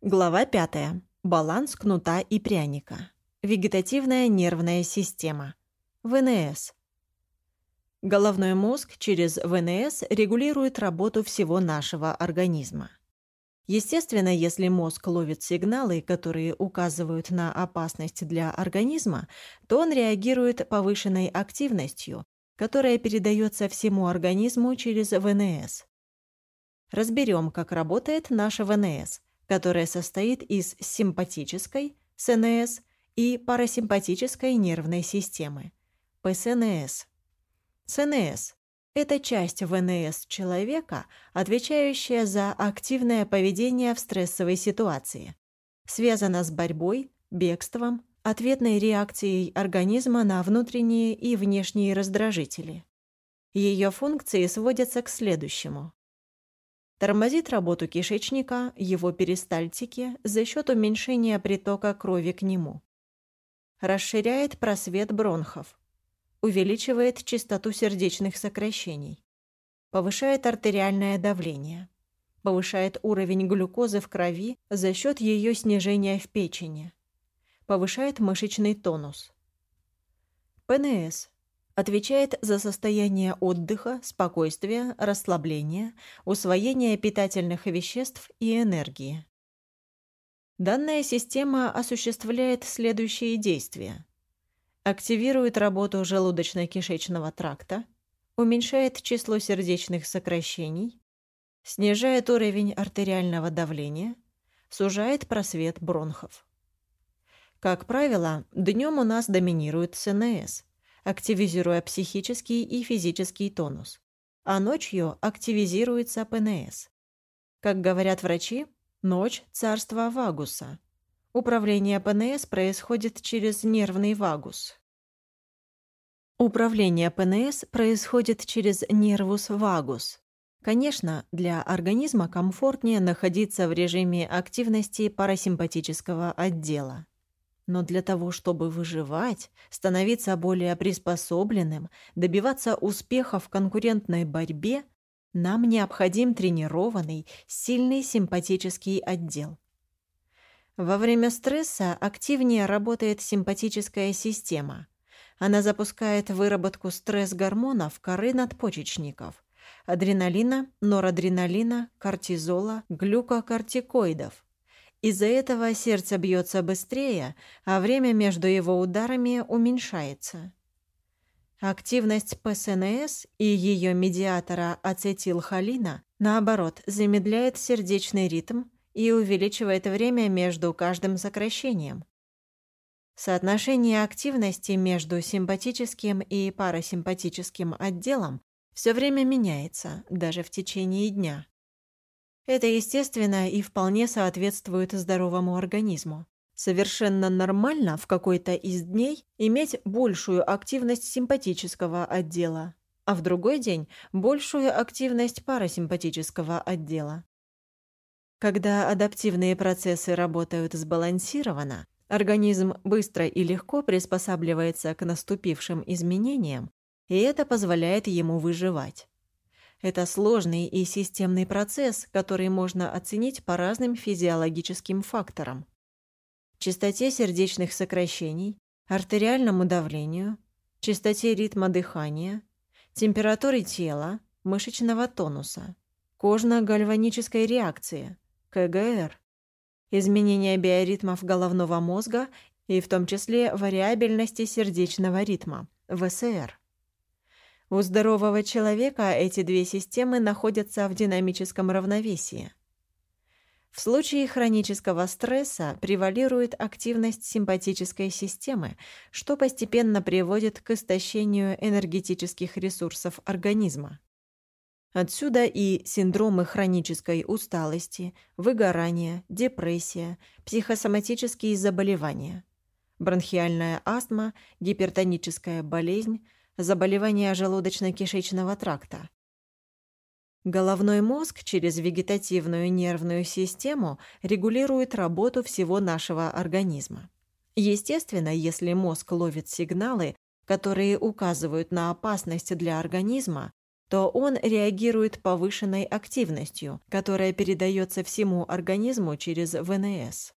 Глава 5. Баланс кнута и пряника. Вегетативная нервная система. ВНС. Головной мозг через ВНС регулирует работу всего нашего организма. Естественно, если мозг ловит сигналы, которые указывают на опасность для организма, то он реагирует повышенной активностью, которая передается всему организму через ВНС. Разберем, как работает наша ВНС – которая состоит из симпатической, СНС, и парасимпатической нервной системы, ПСНС. СНС – это часть ВНС человека, отвечающая за активное поведение в стрессовой ситуации. Связана с борьбой, бегством, ответной реакцией организма на внутренние и внешние раздражители. Ее функции сводятся к следующему тормозит работу кишечника, его перистальтики за счет уменьшения притока крови к нему. Расширяет просвет бронхов. Увеличивает частоту сердечных сокращений. Повышает артериальное давление. Повышает уровень глюкозы в крови за счет ее снижения в печени. Повышает мышечный тонус. ПНС отвечает за состояние отдыха, спокойствия, расслабления, усвоения питательных веществ и энергии. Данная система осуществляет следующие действия. Активирует работу желудочно-кишечного тракта, уменьшает число сердечных сокращений, снижает уровень артериального давления, сужает просвет бронхов. Как правило, днем у нас доминирует СНС – активизируя психический и физический тонус, а ночью активизируется ПНС. Как говорят врачи, ночь – царство вагуса. Управление ПНС происходит через нервный вагус. Управление ПНС происходит через нервус вагус. Конечно, для организма комфортнее находиться в режиме активности парасимпатического отдела. Но для того, чтобы выживать, становиться более приспособленным, добиваться успеха в конкурентной борьбе, нам необходим тренированный, сильный симпатический отдел. Во время стресса активнее работает симпатическая система. Она запускает выработку стресс-гормонов коры надпочечников – адреналина, норадреналина, кортизола, глюкокортикоидов – из-за этого сердце бьется быстрее, а время между его ударами уменьшается. Активность ПСНС и ее медиатора ацетилхолина, наоборот, замедляет сердечный ритм и увеличивает время между каждым сокращением. Соотношение активности между симпатическим и парасимпатическим отделом все время меняется, даже в течение дня. Это естественно и вполне соответствует здоровому организму. Совершенно нормально в какой-то из дней иметь большую активность симпатического отдела, а в другой день большую активность парасимпатического отдела. Когда адаптивные процессы работают сбалансированно, организм быстро и легко приспосабливается к наступившим изменениям, и это позволяет ему выживать. Это сложный и системный процесс, который можно оценить по разным физиологическим факторам. Частоте сердечных сокращений, артериальному давлению, частоте ритма дыхания, температуре тела, мышечного тонуса, кожно-гальванической реакции, КГР, изменения биоритмов головного мозга и в том числе вариабельности сердечного ритма, ВСР. У здорового человека эти две системы находятся в динамическом равновесии. В случае хронического стресса превалирует активность симпатической системы, что постепенно приводит к истощению энергетических ресурсов организма. Отсюда и синдромы хронической усталости, выгорания, депрессия, психосоматические заболевания, бронхиальная астма, гипертоническая болезнь – заболевания желудочно-кишечного тракта. Головной мозг через вегетативную нервную систему регулирует работу всего нашего организма. Естественно, если мозг ловит сигналы, которые указывают на опасность для организма, то он реагирует повышенной активностью, которая передается всему организму через ВНС.